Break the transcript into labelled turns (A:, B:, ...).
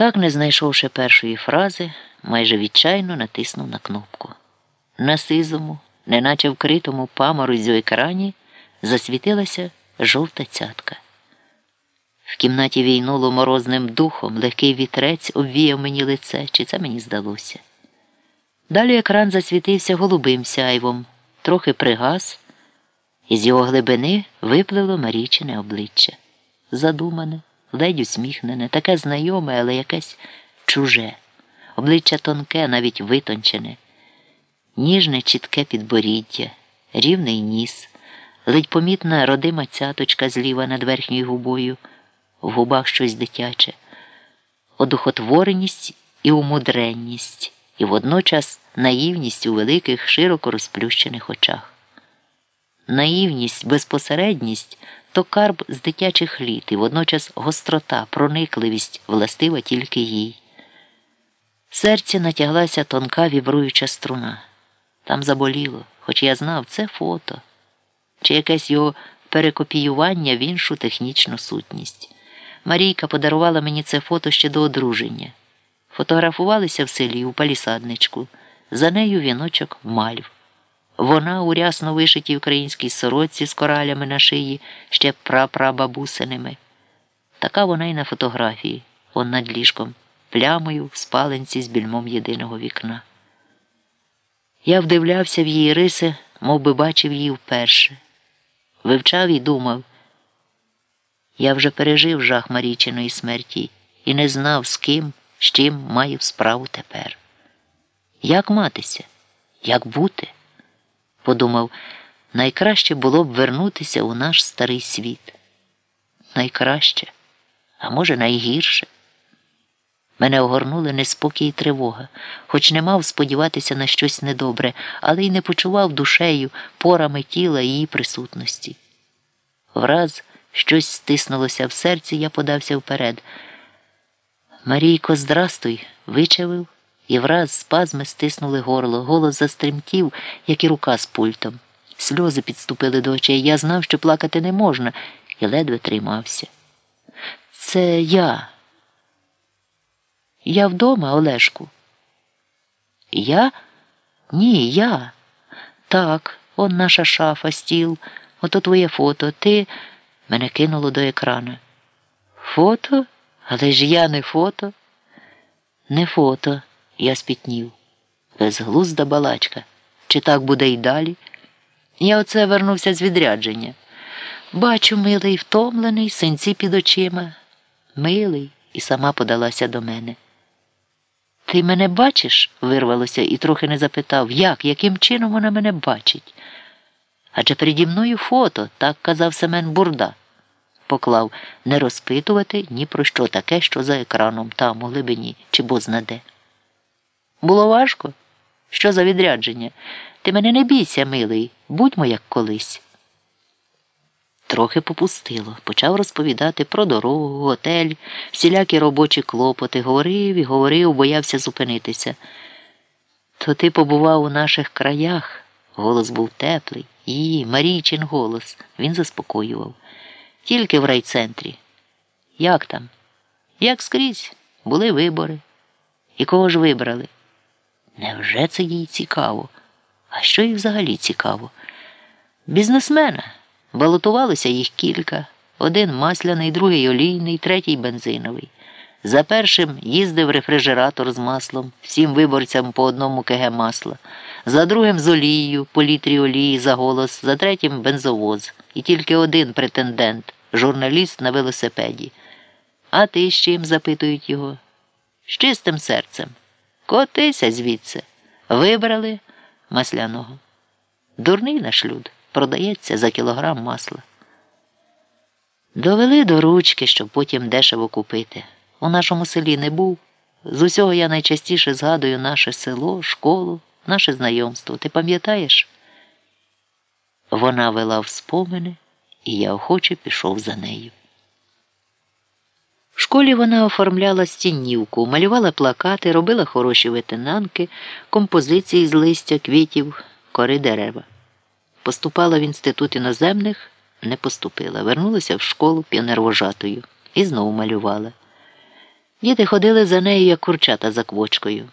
A: Так, не знайшовши першої фрази, майже відчайно натиснув на кнопку. На сизому, неначе вкритому паморозю екрані, засвітилася жовта цятка. В кімнаті війнуло морозним духом, легкий вітрець обвіяв мені лице, чи це мені здалося. Далі екран засвітився голубим сяйвом, трохи пригас, і з його глибини випливло Марічине обличчя. Задумане, ледь усміхнене, таке знайоме, але якесь чуже, обличчя тонке, навіть витончене, ніжне, чітке підборіддя, рівний ніс, ледь помітна родима цяточка зліва над верхньою губою, в губах щось дитяче, одухотвореність і умудренність, і водночас наївність у великих, широко розплющених очах. Наївність, безпосередність то карб з дитячих літ і водночас гострота, проникливість властива тільки їй. Серці натяглася тонка вібруюча струна. Там заболіло, хоч я знав, це фото, чи якесь його перекопіювання в іншу технічну сутність. Марійка подарувала мені це фото ще до одруження. Фотографувалися в селі у палісадничку, за нею віночок мальв. Вона у рясно вишитій українській сорочці з коралями на шиї, ще прапрабабусиними. Така вона й на фотографії, он над ліжком, плямою в спаленці з більмом єдиного вікна. Я вдивлявся в її риси, мов би бачив її вперше. Вивчав і думав. Я вже пережив жах Марічиної смерті і не знав, з ким, з чим маю справу тепер. Як матися? Як бути? Подумав, найкраще було б вернутися у наш старий світ. Найкраще, а може, найгірше. Мене огорнули неспокій і тривога, хоч не мав сподіватися на щось недобре, але й не почував душею, порами тіла її присутності. Враз щось стиснулося в серці, я подався вперед. Марійко, здрастуй, вичавив, і враз спазми стиснули горло, голос застремтів, як і рука з пультом. Сльози підступили до очей. Я знав, що плакати не можна, і ледве тримався. Це я. Я вдома, Олешку. Я? Ні, я. Так, он наша шафа, стіл, ото твоє фото. Ти мене кинуло до екрана. Фото? Але ж я не фото. Не фото, я спітнів. Безглузда балачка. Чи так буде й далі? Я оце вернувся з відрядження. Бачу, милий, втомлений, синці під очима. Милий, і сама подалася до мене. Ти мене бачиш? вирвалося і трохи не запитав, як, яким чином вона мене бачить. Адже переді мною фото, так казав Семен Бурда. Поклав не розпитувати ні про що таке, що за екраном там у глибині, чи бознаде. Було важко? Що за відрядження? Ти мене не бійся, милий, будьмо як колись. Трохи попустило, почав розповідати про дорогу, готель, всілякі робочі клопоти, говорив і говорив, боявся зупинитися. То ти побував у наших краях, голос був теплий, і Марійчин голос, він заспокоював. Тільки в райцентрі. Як там? Як скрізь? Були вибори. І кого ж вибрали? Невже це їй цікаво? А що їй взагалі цікаво? Бізнесмена. Балотувалося їх кілька. Один масляний, другий олійний, третій бензиновий. За першим їздив рефрижератор з маслом, всім виборцям по одному КГ масла, за другим з олією, по літрі олії за голос, за третім бензовоз. І тільки один претендент журналіст на велосипеді. А ти з чим? запитують його. З чистим серцем. Котися звідси. Вибрали масляного. Дурний наш люд продається за кілограм масла. Довели до ручки, щоб потім дешево купити. У нашому селі не був. З усього я найчастіше згадую наше село, школу, наше знайомство. Ти пам'ятаєш? Вона вела в спомини, і я охоче пішов за нею. Школі вона оформляла стіннівку, малювала плакати, робила хороші ветенанки, композиції з листя, квітів, кори дерева. Поступала в інститут іноземних, не поступила. Вернулася в школу піонервожатою і знову малювала. Діти ходили за нею, як курчата за квочкою.